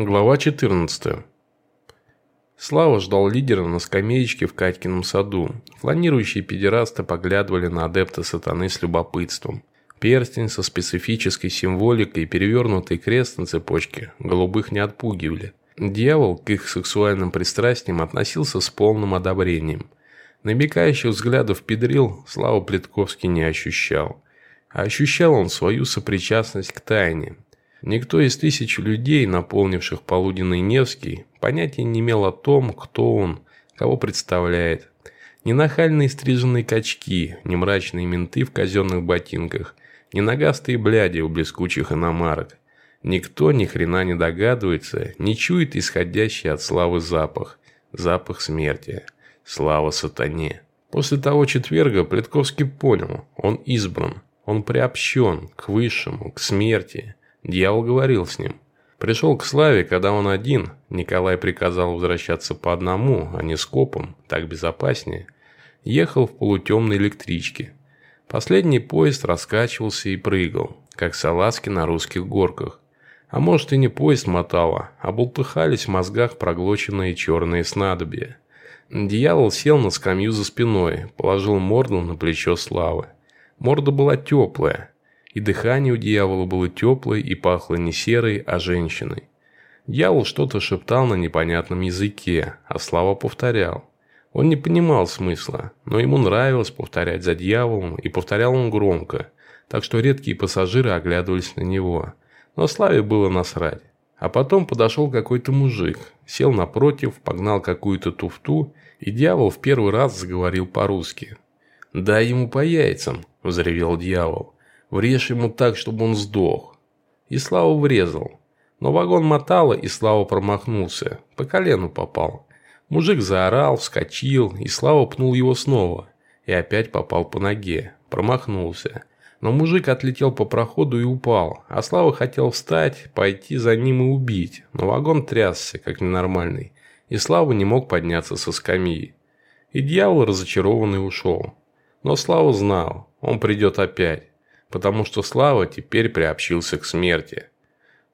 Глава 14. Слава ждал лидера на скамеечке в Катькином саду. Фланирующие педерасты поглядывали на адепта сатаны с любопытством. Перстень со специфической символикой и перевернутый крест на цепочке голубых не отпугивали. Дьявол к их сексуальным пристрастиям относился с полным одобрением. Намекающих взглядов педрил Слава Плетковский не ощущал. А ощущал он свою сопричастность к тайне – Никто из тысяч людей, наполнивших полуденный Невский, понятия не имел о том, кто он, кого представляет. Ни нахальные стриженные качки, ни мрачные менты в казенных ботинках, ни нагастые бляди у блескучих иномарок. Никто ни хрена не догадывается, не чует исходящий от славы запах. Запах смерти. Слава сатане. После того четверга Плетковский понял, он избран, он приобщен к высшему, к смерти. Дьявол говорил с ним. Пришел к Славе, когда он один. Николай приказал возвращаться по одному, а не скопом, так безопаснее. Ехал в полутемной электричке. Последний поезд раскачивался и прыгал, как салазки на русских горках. А может и не поезд мотало, а болтыхались в мозгах проглоченные черные снадобья. Дьявол сел на скамью за спиной, положил морду на плечо Славы. Морда была теплая, и дыхание у дьявола было теплое и пахло не серой, а женщиной. Дьявол что-то шептал на непонятном языке, а Слава повторял. Он не понимал смысла, но ему нравилось повторять за дьяволом, и повторял он громко, так что редкие пассажиры оглядывались на него. Но Славе было насрать. А потом подошел какой-то мужик, сел напротив, погнал какую-то туфту, и дьявол в первый раз заговорил по-русски. «Дай ему по яйцам», – взревел дьявол. Врежь ему так, чтобы он сдох. И Слава врезал. Но вагон мотало, и Слава промахнулся. По колену попал. Мужик заорал, вскочил, и Слава пнул его снова. И опять попал по ноге. Промахнулся. Но мужик отлетел по проходу и упал, а Слава хотел встать, пойти за ним и убить, но вагон трясся, как ненормальный, и Слава не мог подняться со скамьи. И дьявол разочарованный ушел. Но Слава знал, он придет опять потому что Слава теперь приобщился к смерти.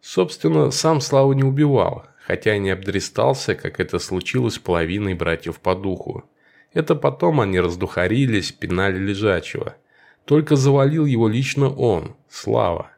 Собственно, сам Слава не убивал, хотя и не обдристался, как это случилось с половиной братьев по духу. Это потом они раздухарились, пинали лежачего. Только завалил его лично он, Слава.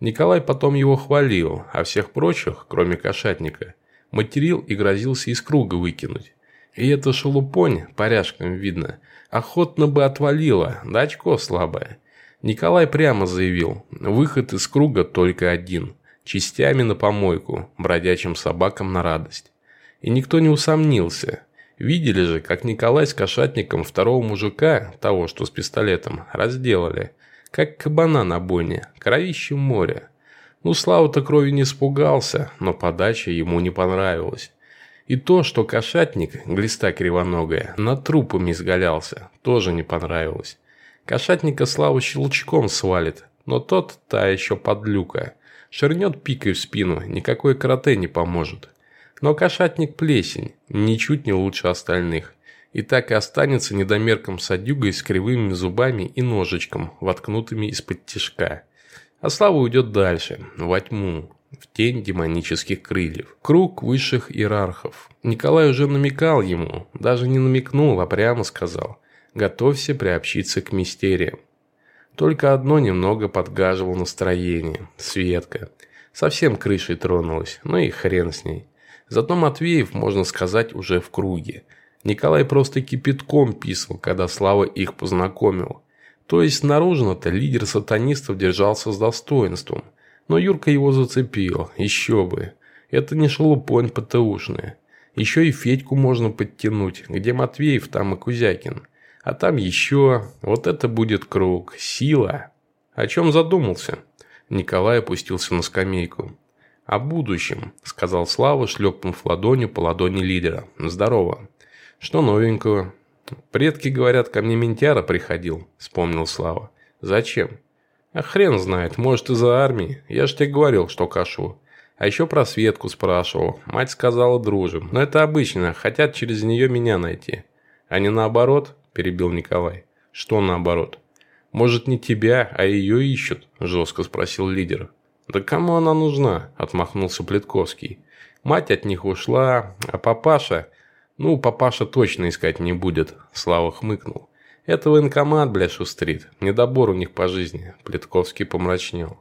Николай потом его хвалил, а всех прочих, кроме кошатника, материл и грозился из круга выкинуть. И эта шелупонь, поряжкам видно, охотно бы отвалила, да очко слабое. Николай прямо заявил, выход из круга только один – частями на помойку, бродячим собакам на радость. И никто не усомнился. Видели же, как Николай с кошатником второго мужика, того, что с пистолетом, разделали. Как кабана на бойне, кровище море. Ну, Слава-то крови не испугался, но подача ему не понравилась. И то, что кошатник, глиста кривоногая, над трупами изгалялся, тоже не понравилось. Кошатника Славу щелчком свалит, но тот та еще подлюка. Ширнет пикой в спину, никакой карате не поможет. Но кошатник плесень, ничуть не лучше остальных. И так и останется недомерком садюгой с кривыми зубами и ножичком, воткнутыми из-под тишка. А Слава уйдет дальше, во тьму, в тень демонических крыльев. Круг высших иерархов. Николай уже намекал ему, даже не намекнул, а прямо сказал – Готовься приобщиться к мистериям. Только одно немного подгаживало настроение. Светка. Совсем крышей тронулась, ну и хрен с ней. Зато Матвеев, можно сказать, уже в круге. Николай просто кипятком писал, когда Слава их познакомил. То есть наружно-то лидер сатанистов держался с достоинством. Но Юрка его зацепил, еще бы. Это не шелупонь ПТУшная. Еще и Федьку можно подтянуть, где Матвеев, там и Кузякин. А там еще... Вот это будет круг. Сила. О чем задумался? Николай опустился на скамейку. «О будущем», – сказал Слава, шлепнув ладонью по ладони лидера. «Здорово». «Что новенького?» «Предки говорят, ко мне ментяра приходил», – вспомнил Слава. «Зачем?» «А хрен знает, может из-за армии. Я ж тебе говорил, что кашу». А еще про Светку спрашивал. Мать сказала, дружим. Но это обычно, хотят через нее меня найти. А не наоборот? Перебил Николай. «Что наоборот?» «Может, не тебя, а ее ищут?» – жестко спросил лидер. «Да кому она нужна?» – отмахнулся Плетковский. «Мать от них ушла, а папаша...» «Ну, папаша точно искать не будет», – Слава хмыкнул. «Это военкомат, бля, шустрит. Недобор у них по жизни», – Плетковский помрачнел.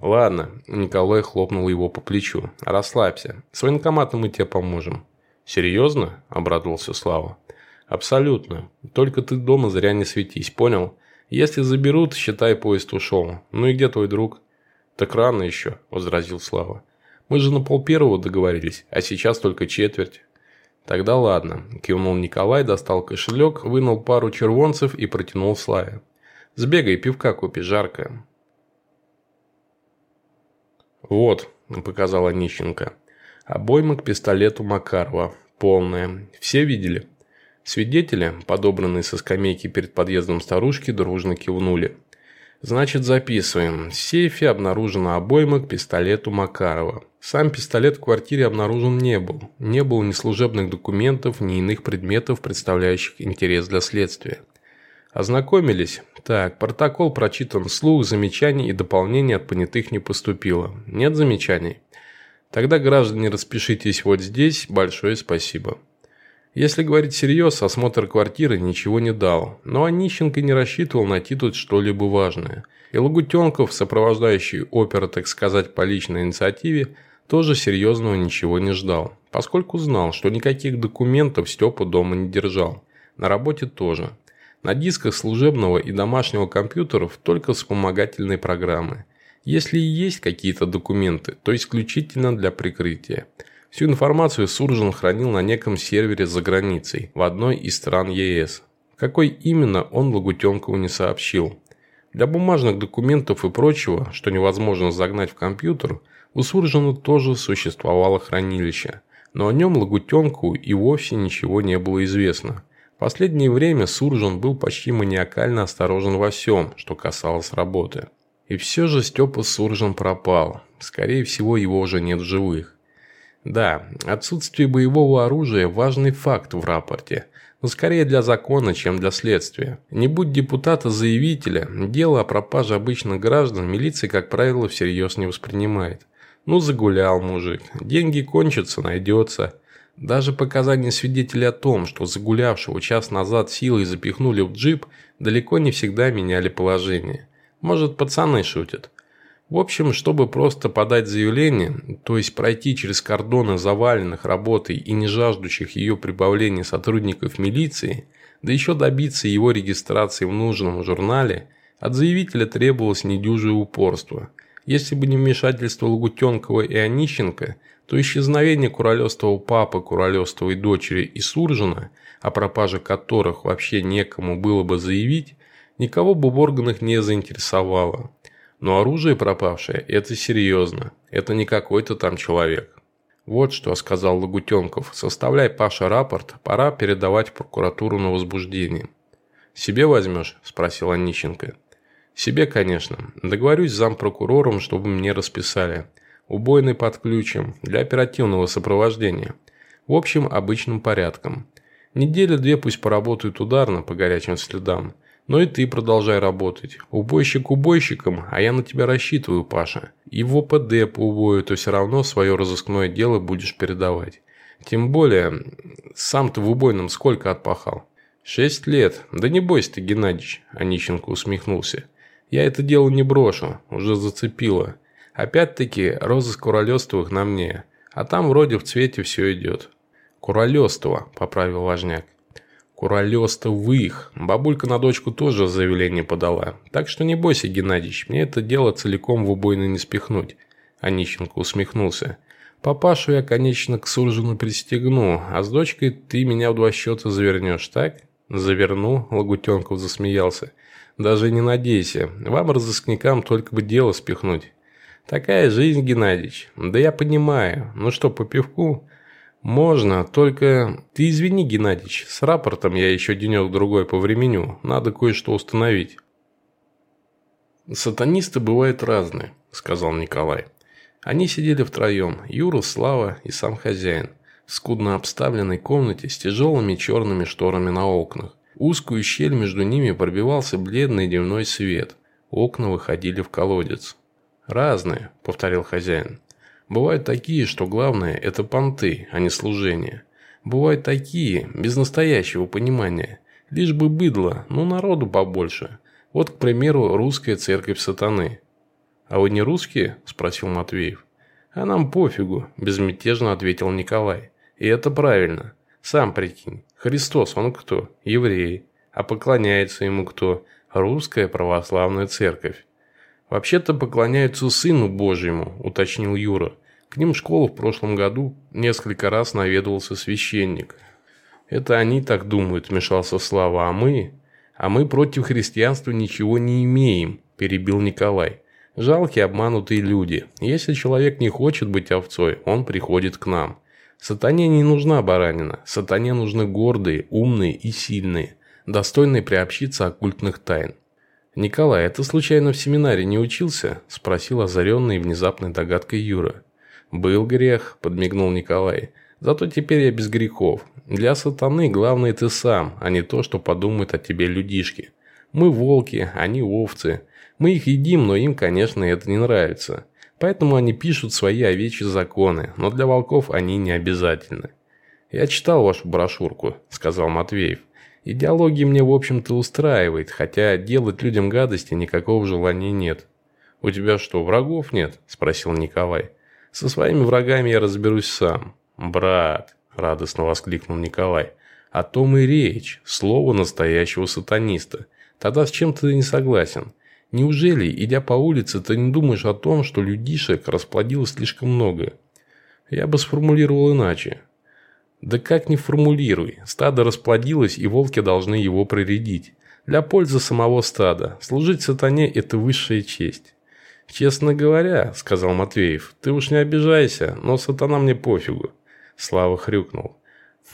«Ладно», – Николай хлопнул его по плечу. «Расслабься. С военкоматом мы тебе поможем». «Серьезно?» – обрадовался Слава. «Абсолютно. Только ты дома зря не светись, понял? Если заберут, считай, поезд ушел. Ну и где твой друг?» «Так рано еще», – возразил Слава. «Мы же на пол первого договорились, а сейчас только четверть». «Тогда ладно», – кивнул Николай, достал кошелек, вынул пару червонцев и протянул Славе. «Сбегай, пивка купи, жаркое». «Вот», – показала Нищенко. «Обойма к пистолету Макарова. Полная. Все видели?» Свидетели, подобранные со скамейки перед подъездом старушки, дружно кивнули. «Значит, записываем. В сейфе обнаружена обойма к пистолету Макарова. Сам пистолет в квартире обнаружен не был. Не было ни служебных документов, ни иных предметов, представляющих интерес для следствия. Ознакомились? Так, протокол прочитан вслух, замечаний и дополнений от понятых не поступило. Нет замечаний? Тогда, граждане, распишитесь вот здесь. Большое спасибо». Если говорить всерьез, осмотр квартиры ничего не дал, но Онищенко не рассчитывал найти тут что-либо важное. И Лагутенков, сопровождающий опера, так сказать, по личной инициативе, тоже серьезного ничего не ждал, поскольку знал, что никаких документов Степа дома не держал. На работе тоже. На дисках служебного и домашнего компьютеров только вспомогательные программы. Если и есть какие-то документы, то исключительно для прикрытия – Всю информацию Суржин хранил на неком сервере за границей, в одной из стран ЕС. Какой именно, он Лагутенкову не сообщил. Для бумажных документов и прочего, что невозможно загнать в компьютер, у Суржина тоже существовало хранилище. Но о нем Лагутенку и вовсе ничего не было известно. В последнее время Суржин был почти маниакально осторожен во всем, что касалось работы. И все же Степа Суржин пропал. Скорее всего, его уже нет в живых. Да, отсутствие боевого оружия – важный факт в рапорте, но скорее для закона, чем для следствия. Не будь депутата-заявителя, дело о пропаже обычных граждан милиция, как правило, всерьез не воспринимает. Ну, загулял мужик, деньги кончатся, найдется. Даже показания свидетелей о том, что загулявшего час назад силой запихнули в джип, далеко не всегда меняли положение. Может, пацаны шутят. В общем, чтобы просто подать заявление, то есть пройти через кордоны заваленных работой и не жаждущих ее прибавления сотрудников милиции, да еще добиться его регистрации в нужном журнале, от заявителя требовалось недюжее упорство. Если бы не вмешательство Лагутенкова и Онищенко, то исчезновение Куролестова папы, Куролестовой дочери и Суржина, о пропаже которых вообще некому было бы заявить, никого бы в органах не заинтересовало. Но оружие пропавшее – это серьезно. Это не какой-то там человек. Вот что сказал Лагутенков. Составляй, Паша, рапорт. Пора передавать в прокуратуру на возбуждение. «Себе возьмешь?» – спросил Онищенко. «Себе, конечно. Договорюсь с зампрокурором, чтобы мне расписали. Убойный под ключем. Для оперативного сопровождения. В общем, обычным порядком. Неделя-две пусть поработают ударно по горячим следам. Но и ты продолжай работать. Убойщик убойщиком, а я на тебя рассчитываю, Паша. И в ОПД по убою ты все равно свое разыскное дело будешь передавать. Тем более, сам ты в убойном сколько отпахал? Шесть лет. Да не бойся ты, Геннадьевич, Онищенко усмехнулся. Я это дело не брошу, уже зацепило. Опять-таки, розыск Куролестовых на мне. А там вроде в цвете все идет. Куролестова, поправил важняк. Куролестовых. Бабулька на дочку тоже заявление подала. Так что не бойся, Геннадьевич, мне это дело целиком в убойно не спихнуть. Онищенко усмехнулся. Папашу я, конечно, к Суржину пристегну, а с дочкой ты меня в два счета завернешь, так? Заверну, Лагутенков засмеялся. Даже не надейся, вам, разыскникам, только бы дело спихнуть. Такая жизнь, Геннадьевич. Да я понимаю. Ну что, по пивку? «Можно, только ты извини, Геннадьевич, с рапортом я еще денек-другой по времени, надо кое-что установить». «Сатанисты бывают разные», – сказал Николай. Они сидели втроем, Юра, Слава и сам хозяин, в скудно обставленной комнате с тяжелыми черными шторами на окнах. Узкую щель между ними пробивался бледный дневной свет. Окна выходили в колодец. «Разные», – повторил хозяин. «Бывают такие, что главное – это понты, а не служение. Бывают такие, без настоящего понимания. Лишь бы быдло, ну народу побольше. Вот, к примеру, русская церковь сатаны». «А вы не русские?» – спросил Матвеев. «А нам пофигу», – безмятежно ответил Николай. «И это правильно. Сам прикинь, Христос, он кто? Еврей. А поклоняется ему кто? Русская православная церковь. «Вообще-то поклоняются Сыну Божьему», – уточнил Юра. К ним в школу в прошлом году несколько раз наведывался священник. «Это они так думают», – вмешался Слава, – «а мы...» «А мы против христианства ничего не имеем», – перебил Николай. «Жалкие обманутые люди. Если человек не хочет быть овцой, он приходит к нам. Сатане не нужна баранина. Сатане нужны гордые, умные и сильные, достойные приобщиться оккультных тайн. «Николай, это случайно в семинаре не учился?» – спросил озаренный внезапной догадкой Юра. «Был грех», – подмигнул Николай. «Зато теперь я без грехов. Для сатаны главное ты сам, а не то, что подумают о тебе людишки. Мы волки, они овцы. Мы их едим, но им, конечно, это не нравится. Поэтому они пишут свои овечьи законы, но для волков они не обязательны». «Я читал вашу брошюрку», – сказал Матвеев. Идеология мне, в общем-то, устраивает, хотя делать людям гадости никакого желания нет. «У тебя что, врагов нет?» – спросил Николай. «Со своими врагами я разберусь сам». «Брат», – радостно воскликнул Николай, – «о том и речь, слово настоящего сатаниста. Тогда с чем ты не согласен? Неужели, идя по улице, ты не думаешь о том, что людишек расплодилось слишком много?» Я бы сформулировал иначе. Да как не формулируй, стадо расплодилось, и волки должны его проредить. Для пользы самого стада. Служить сатане – это высшая честь. «Честно говоря», – сказал Матвеев, – «ты уж не обижайся, но сатана мне пофигу». Слава хрюкнул.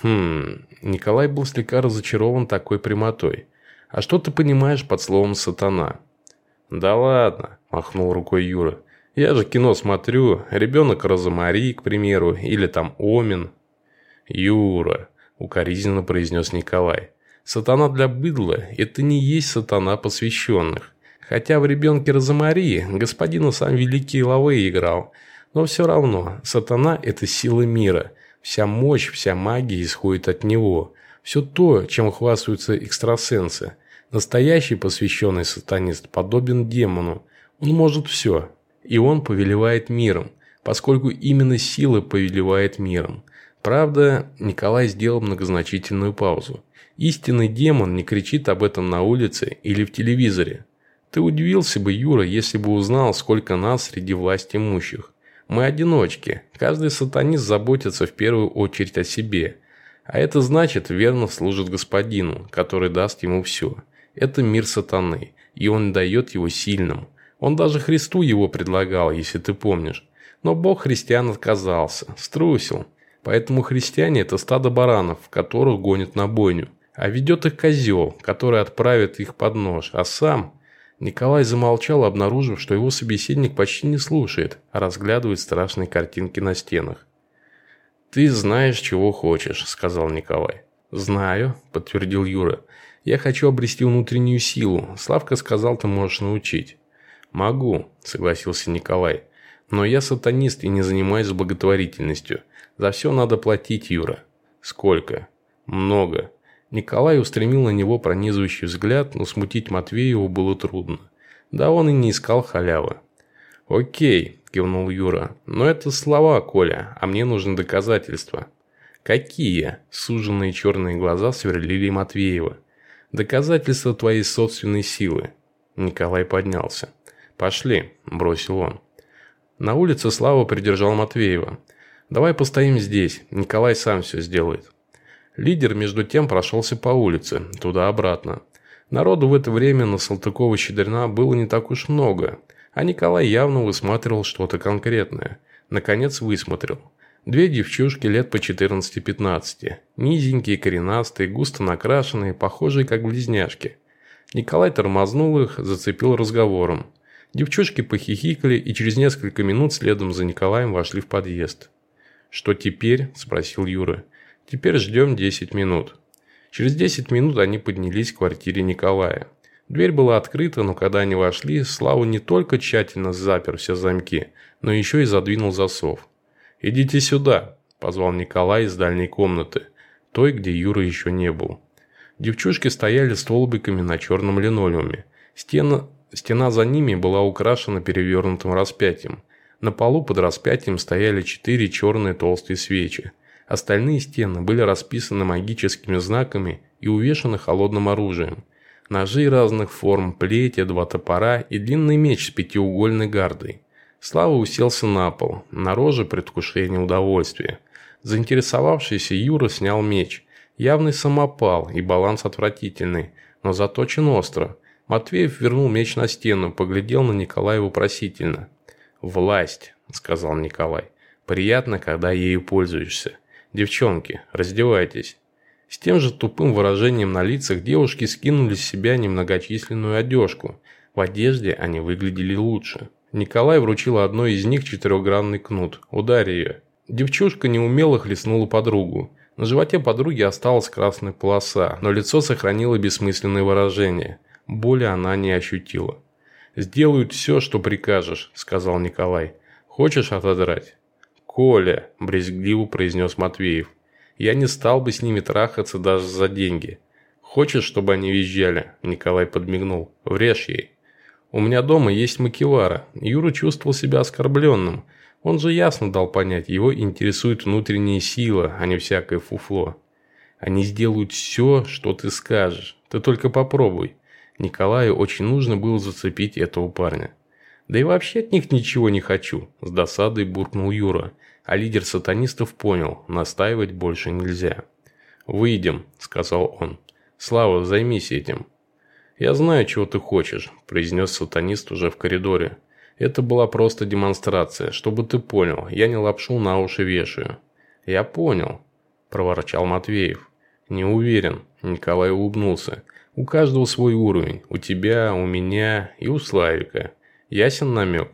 «Хм...» Николай был слегка разочарован такой прямотой. «А что ты понимаешь под словом «сатана»?» «Да ладно», – махнул рукой Юра. «Я же кино смотрю. Ребенок Розамари, к примеру, или там Омин. «Юра», – укоризненно произнес Николай, – «сатана для быдла – это не есть сатана посвященных. Хотя в «Ребенке Розамарии» господина сам великий Лавы играл, но все равно сатана – это сила мира, вся мощь, вся магия исходит от него, все то, чем хвастаются экстрасенсы. Настоящий посвященный сатанист подобен демону, он может все, и он повелевает миром, поскольку именно сила повелевает миром. Правда, Николай сделал многозначительную паузу. Истинный демон не кричит об этом на улице или в телевизоре. Ты удивился бы, Юра, если бы узнал, сколько нас среди власть имущих. Мы одиночки. Каждый сатанист заботится в первую очередь о себе. А это значит, верно служит господину, который даст ему все. Это мир сатаны, и он дает его сильным. Он даже Христу его предлагал, если ты помнишь. Но Бог христиан отказался, струсил. Поэтому христиане – это стадо баранов, которых гонят на бойню. А ведет их козел, который отправит их под нож. А сам... Николай замолчал, обнаружив, что его собеседник почти не слушает, а разглядывает страшные картинки на стенах. «Ты знаешь, чего хочешь», – сказал Николай. «Знаю», – подтвердил Юра. «Я хочу обрести внутреннюю силу. Славка сказал, ты можешь научить». «Могу», – согласился Николай. «Но я сатанист и не занимаюсь благотворительностью. За все надо платить, Юра. Сколько? Много. Николай устремил на него пронизывающий взгляд, но смутить Матвееву было трудно. Да он и не искал халявы. «Окей», – кивнул Юра. «Но это слова, Коля, а мне нужны доказательства». «Какие?» – суженные черные глаза сверлили Матвеева. «Доказательства твоей собственной силы». Николай поднялся. «Пошли», – бросил он. На улице Слава придержал Матвеева. «Давай постоим здесь, Николай сам все сделает». Лидер, между тем, прошелся по улице, туда-обратно. Народу в это время на Салтыкова-Щедрина было не так уж много, а Николай явно высматривал что-то конкретное. Наконец высмотрел. Две девчушки лет по 14-15, низенькие, коренастые, густо накрашенные, похожие как близняшки. Николай тормознул их, зацепил разговором. Девчушки похихикали и через несколько минут следом за Николаем вошли в подъезд. «Что теперь?» – спросил Юра. «Теперь ждем 10 минут». Через 10 минут они поднялись к квартире Николая. Дверь была открыта, но когда они вошли, Слава не только тщательно запер все замки, но еще и задвинул засов. «Идите сюда», – позвал Николай из дальней комнаты, той, где Юра еще не был. Девчушки стояли столбиками на черном линолеуме. Стена, стена за ними была украшена перевернутым распятием. На полу под распятием стояли четыре черные толстые свечи. Остальные стены были расписаны магическими знаками и увешаны холодным оружием. Ножи разных форм, плети, два топора и длинный меч с пятиугольной гардой. Слава уселся на пол, на роже предвкушение удовольствия. Заинтересовавшийся Юра снял меч. Явный самопал и баланс отвратительный, но заточен остро. Матвеев вернул меч на стену, поглядел на Николая вопросительно. «Власть», – сказал Николай. «Приятно, когда ею пользуешься. Девчонки, раздевайтесь». С тем же тупым выражением на лицах девушки скинули с себя немногочисленную одежку. В одежде они выглядели лучше. Николай вручил одной из них четырехгранный кнут. «Ударь ее». Девчушка неумело хлестнула подругу. На животе подруги осталась красная полоса, но лицо сохранило бессмысленное выражение. Боли она не ощутила. «Сделают все, что прикажешь», – сказал Николай. «Хочешь отодрать?» «Коля», – брезгливо произнес Матвеев. «Я не стал бы с ними трахаться даже за деньги. Хочешь, чтобы они визжали?» – Николай подмигнул. «Врежь ей». «У меня дома есть макевара». Юра чувствовал себя оскорбленным. Он же ясно дал понять, его интересует внутренняя сила, а не всякое фуфло. Они сделают все, что ты скажешь. Ты только попробуй. Николаю очень нужно было зацепить этого парня. Да и вообще от них ничего не хочу, с досадой буркнул Юра. А лидер сатанистов понял, настаивать больше нельзя. «Выйдем», – сказал он. «Слава, займись этим». «Я знаю, чего ты хочешь», – произнес сатанист уже в коридоре. Это была просто демонстрация, чтобы ты понял, я не лапшу на уши вешаю». «Я понял», – проворчал Матвеев. «Не уверен», – Николай улыбнулся. «У каждого свой уровень. У тебя, у меня и у Славика. Ясен намек?»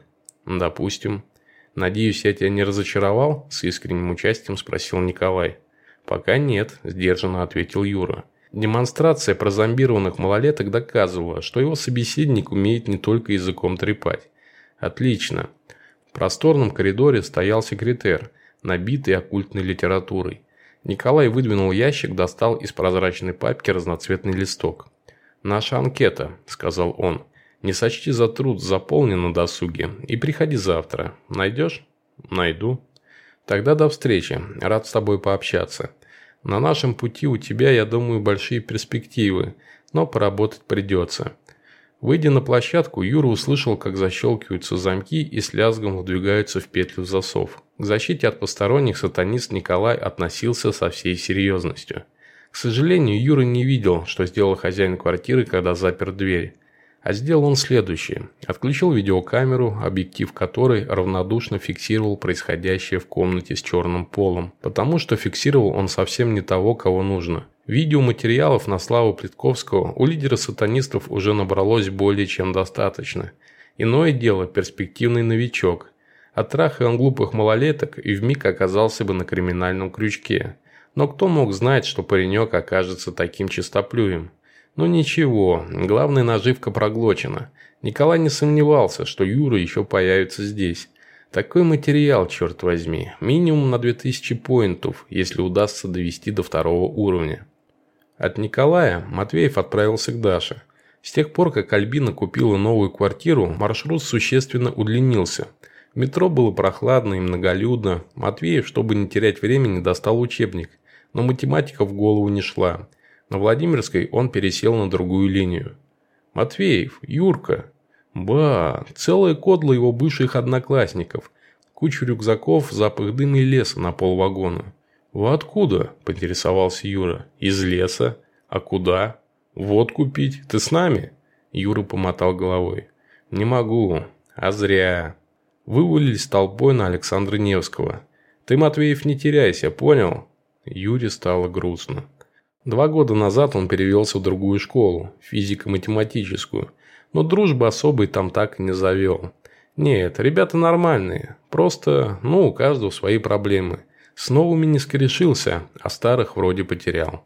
«Допустим». «Надеюсь, я тебя не разочаровал?» – с искренним участием спросил Николай. «Пока нет», – сдержанно ответил Юра. Демонстрация прозомбированных малолеток доказывала, что его собеседник умеет не только языком трепать. Отлично. В просторном коридоре стоял секретер, набитый оккультной литературой. Николай выдвинул ящик, достал из прозрачной папки разноцветный листок. «Наша анкета», – сказал он. «Не сочти за труд, заполни на досуге. И приходи завтра. Найдешь?» «Найду». «Тогда до встречи. Рад с тобой пообщаться. На нашем пути у тебя, я думаю, большие перспективы, но поработать придется. Выйдя на площадку, Юра услышал, как защелкиваются замки и с лязгом вдвигаются в петлю засов. К защите от посторонних сатанист Николай относился со всей серьезностью. К сожалению, Юра не видел, что сделал хозяин квартиры, когда запер дверь. А сделал он следующее. Отключил видеокамеру, объектив которой равнодушно фиксировал происходящее в комнате с черным полом, потому что фиксировал он совсем не того, кого нужно. Видеоматериалов на славу Плитковского у лидера сатанистов уже набралось более чем достаточно. Иное дело перспективный новичок. Оттрахая он глупых малолеток и вмиг оказался бы на криминальном крючке. Но кто мог знать, что паренек окажется таким чистоплюем? Ну ничего, главная наживка проглочена. Николай не сомневался, что Юра еще появится здесь. Такой материал, черт возьми, минимум на 2000 поинтов, если удастся довести до второго уровня. От Николая Матвеев отправился к Даше. С тех пор, как Альбина купила новую квартиру, маршрут существенно удлинился. Метро было прохладно и многолюдно. Матвеев, чтобы не терять времени, достал учебник. Но математика в голову не шла. На Владимирской он пересел на другую линию. «Матвеев, Юрка!» «Ба, целая кодла его бывших одноклассников. Кучу рюкзаков, запах дыма и леса на полвагона. «Вы откуда?» – поинтересовался Юра. «Из леса. А куда?» «Водку пить. Ты с нами?» Юра помотал головой. «Не могу. А зря». Вывалились толпой на Александра Невского. «Ты, Матвеев, не теряйся, понял?» Юре стало грустно. Два года назад он перевелся в другую школу, физико-математическую, но дружбы особой там так и не завел. Нет, ребята нормальные, просто, ну, у каждого свои проблемы. С новыми не скорешился, а старых вроде потерял.